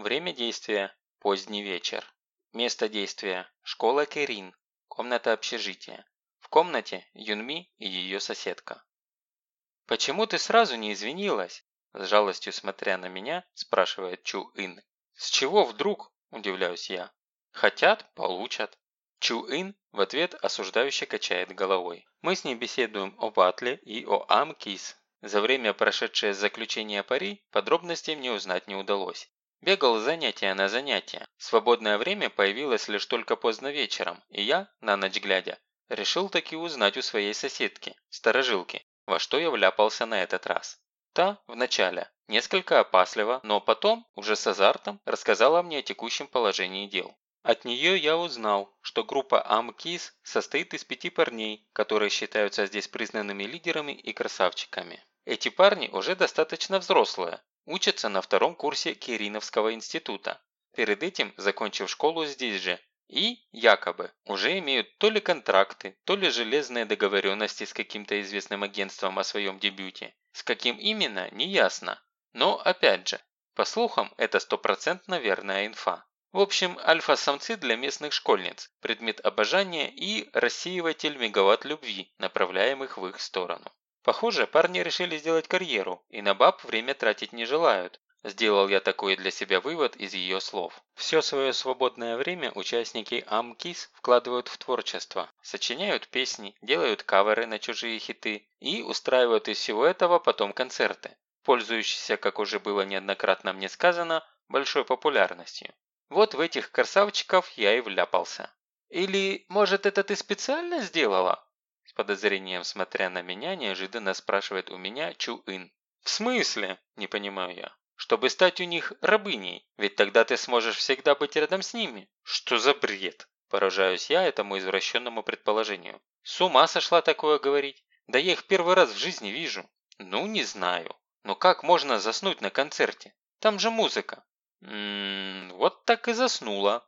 Время действия – поздний вечер. Место действия – школа Керин, комната общежития. В комнате Юнми и ее соседка. «Почему ты сразу не извинилась?» С жалостью смотря на меня, спрашивает Чу Ин. «С чего вдруг?» – удивляюсь я. «Хотят – получат». Чу Ин в ответ осуждающе качает головой. Мы с ней беседуем о Батле и о Амкис. За время, прошедшее с заключения пари, подробностей мне узнать не удалось. Бегал с занятия на занятия. Свободное время появилось лишь только поздно вечером, и я, на ночь глядя, решил таки узнать у своей соседки, сторожилки, во что я вляпался на этот раз. Та, вначале, несколько опасливо, но потом, уже с азартом, рассказала мне о текущем положении дел. От нее я узнал, что группа Амкис состоит из пяти парней, которые считаются здесь признанными лидерами и красавчиками. Эти парни уже достаточно взрослые, Учатся на втором курсе Кириновского института, перед этим закончив школу здесь же, и, якобы, уже имеют то ли контракты, то ли железные договоренности с каким-то известным агентством о своем дебюте. С каким именно, не ясно. Но, опять же, по слухам, это стопроцентно верная инфа. В общем, альфа-самцы для местных школьниц, предмет обожания и рассеиватель мегаватт любви, направляемых в их сторону. Похоже, парни решили сделать карьеру и на баб время тратить не желают. Сделал я такой для себя вывод из ее слов. Все свое свободное время участники Амкис вкладывают в творчество. Сочиняют песни, делают каверы на чужие хиты и устраивают из всего этого потом концерты, пользующиеся, как уже было неоднократно мне сказано, большой популярностью. Вот в этих красавчиков я и вляпался. Или, может, это ты специально сделала? Подозрением смотря на меня, неожиданно спрашивает у меня Чу-Ин. «В смысле?» – не понимаю я. «Чтобы стать у них рабыней, ведь тогда ты сможешь всегда быть рядом с ними». «Что за бред?» – поражаюсь я этому извращенному предположению. «С ума сошла такое говорить? Да я их первый раз в жизни вижу». «Ну, не знаю. Но как можно заснуть на концерте? Там же музыка». «Ммм, вот так и заснула».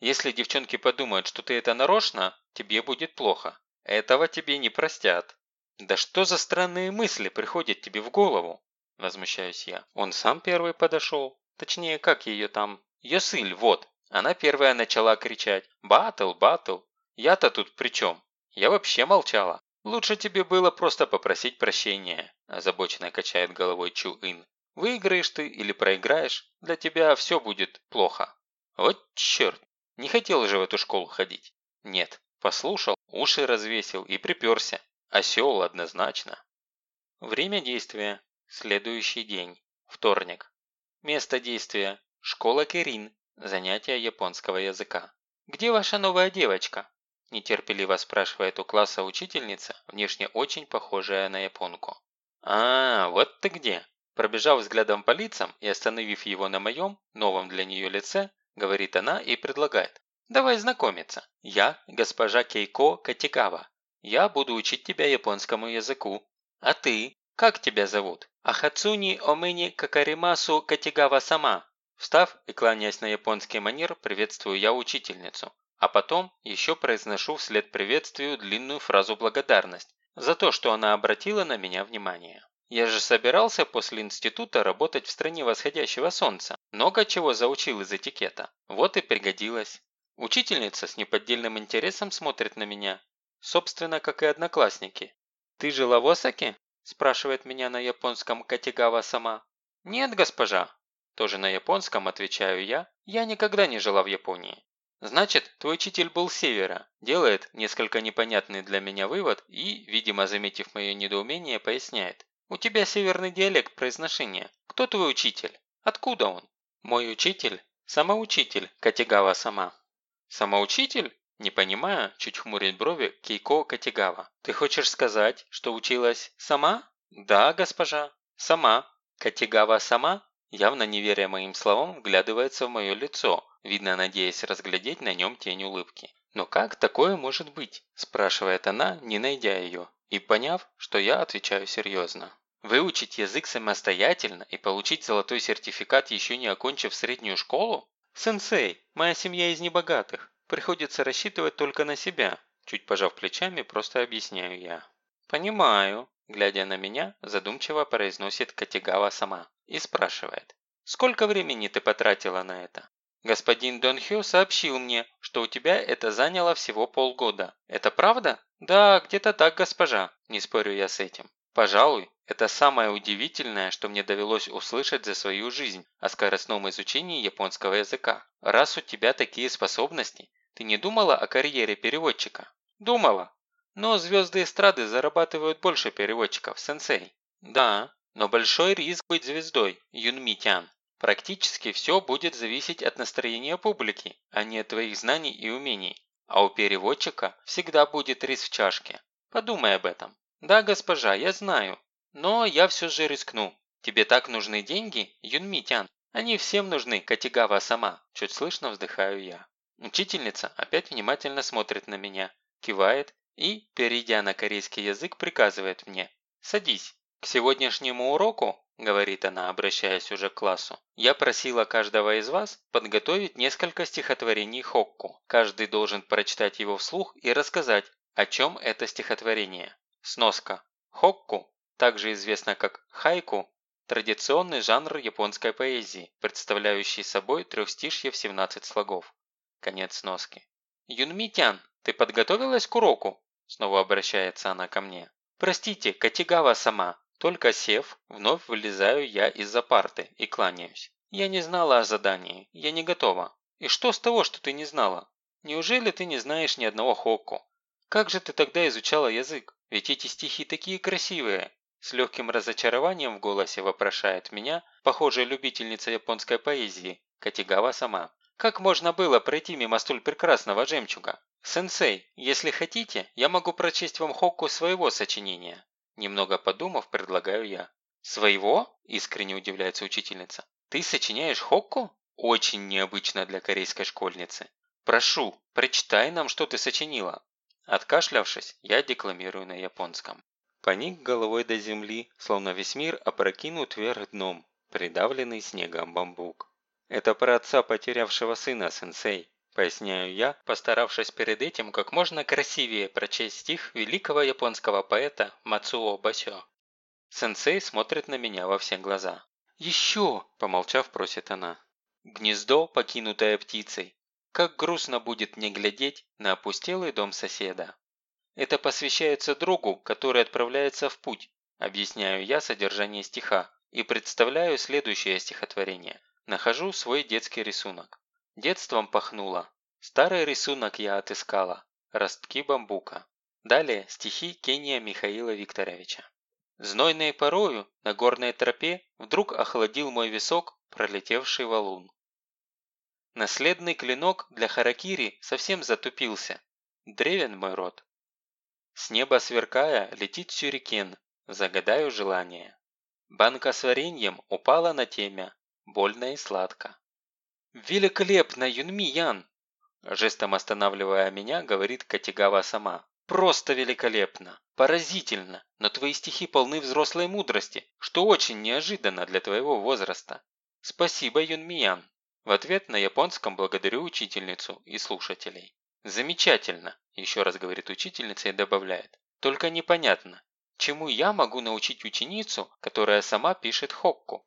«Если девчонки подумают, что ты это нарочно, тебе будет плохо. Этого тебе не простят. Да что за странные мысли приходят тебе в голову? Возмущаюсь я. Он сам первый подошел. Точнее, как ее там? Йосыль, вот. Она первая начала кричать. «Батл, батл!» Я-то тут при чем? Я вообще молчала. Лучше тебе было просто попросить прощения, озабоченно качает головой Чу Ин. Выиграешь ты или проиграешь, для тебя все будет плохо. Вот черт, не хотел же в эту школу ходить. Нет, Послушал, уши развесил и приперся. Осел однозначно. Время действия. Следующий день. Вторник. Место действия. Школа Керин. Занятия японского языка. «Где ваша новая девочка?» Нетерпеливо спрашивает у класса учительница, внешне очень похожая на японку. «А, вот ты где!» Пробежав взглядом по лицам и остановив его на моем, новом для нее лице, говорит она и предлагает. Давай знакомиться. Я госпожа Кейко Катигава. Я буду учить тебя японскому языку. А ты? Как тебя зовут? Ахацуни Омени Какаримасу Катигава сама. Встав и кланяясь на японский манер, приветствую я учительницу. А потом еще произношу вслед приветствию длинную фразу благодарность за то, что она обратила на меня внимание. Я же собирался после института работать в стране восходящего солнца. Много чего заучил из этикета. Вот и пригодилось. Учительница с неподдельным интересом смотрит на меня. Собственно, как и одноклассники. «Ты жила в Осаке?» – спрашивает меня на японском Катигава сама. «Нет, госпожа». Тоже на японском отвечаю я. «Я никогда не жила в Японии». «Значит, твой учитель был с севера», делает несколько непонятный для меня вывод и, видимо, заметив мое недоумение, поясняет. «У тебя северный диалект произношения. Кто твой учитель? Откуда он?» «Мой учитель – самоучитель Катигава сама». «Самоучитель?» Не понимая, чуть хмурит брови Кейко Катигава. «Ты хочешь сказать, что училась сама?» «Да, госпожа, сама». Катигава сама, явно не веря моим словам, вглядывается в мое лицо, видно надеясь разглядеть на нем тень улыбки. «Но как такое может быть?» – спрашивает она, не найдя ее, и поняв, что я отвечаю серьезно. Выучить язык самостоятельно и получить золотой сертификат, еще не окончив среднюю школу? «Сенсей, моя семья из небогатых. Приходится рассчитывать только на себя», чуть пожав плечами, просто объясняю я. «Понимаю», глядя на меня, задумчиво произносит Катигава сама и спрашивает. Сколько времени ты потратила на это? Господин Дон Хё сообщил мне, что у тебя это заняло всего полгода. Это правда? Да, где-то так, госпожа. Не спорю я с этим. Пожалуй, это самое удивительное, что мне довелось услышать за свою жизнь о скоростном изучении японского языка. Раз у тебя такие способности, ты не думала о карьере переводчика? Думала. Но звезды эстрады зарабатывают больше переводчиков, сенсей. Да, но большой риск быть звездой, Юнми. Практически все будет зависеть от настроения публики, а не от твоих знаний и умений. А у переводчика всегда будет рис в чашке. Подумай об этом. Да, госпожа, я знаю. Но я все же рискну. Тебе так нужны деньги, Юнмитян? Они всем нужны, Катигава сама. Чуть слышно вздыхаю я. Учительница опять внимательно смотрит на меня, кивает и, перейдя на корейский язык, приказывает мне «Садись». К сегодняшнему уроку говорит она, обращаясь уже к классу, я просила каждого из вас подготовить несколько стихотворений Хокку. Каждый должен прочитать его вслух и рассказать, о чем это стихотворение. Сноска. Хокку, также известно как хайку, традиционный жанр японской поэзии, представляющий собой трехстишье в 17 слогов. Конец сноски. Юнмитян, ты подготовилась к уроку? Снова обращается она ко мне. Простите, Катигава сама, только сев, вновь вылезаю я из-за парты и кланяюсь. Я не знала о задании, я не готова. И что с того, что ты не знала? Неужели ты не знаешь ни одного хокку? Как же ты тогда изучала язык? Ведь эти стихи такие красивые. С легким разочарованием в голосе вопрошает меня, похожая любительница японской поэзии, Катигава сама. Как можно было пройти мимо столь прекрасного жемчуга? Сенсей, если хотите, я могу прочесть вам хокку своего сочинения. Немного подумав, предлагаю я. «Своего?» – искренне удивляется учительница. «Ты сочиняешь хокку? Очень необычно для корейской школьницы. Прошу, прочитай нам, что ты сочинила». Откашлявшись, я декламирую на японском. Поник головой до земли, словно весь мир опрокинут вверх дном, придавленный снегом бамбук. Это про отца потерявшего сына, сенсей. Поясняю я, постаравшись перед этим как можно красивее прочесть стих великого японского поэта Мацуо Басё. Сенсей смотрит на меня во все глаза. «Еще!» – помолчав, просит она. «Гнездо, покинутое птицей. Как грустно будет мне глядеть на опустелый дом соседа. Это посвящается другу, который отправляется в путь, объясняю я содержание стиха и представляю следующее стихотворение. Нахожу свой детский рисунок. Детством пахнуло. Старый рисунок я отыскала. Ростки бамбука. Далее стихи Кения Михаила Викторовича. Знойной порою на горной тропе вдруг охладил мой висок пролетевший валун. Наследный клинок для харакири совсем затупился. Древен мой рот. С неба сверкая летит сюрикен, загадаю желание. Банка с вареньем упала на темя, больно и сладко. «Великолепно, Юнми Ян!» Жестом останавливая меня, говорит Катигава сама. «Просто великолепно! Поразительно! Но твои стихи полны взрослой мудрости, что очень неожиданно для твоего возраста. Спасибо, Юнми Ян!» В ответ на японском благодарю учительницу и слушателей. «Замечательно!» – еще раз говорит учительница и добавляет. «Только непонятно, чему я могу научить ученицу, которая сама пишет хокку?»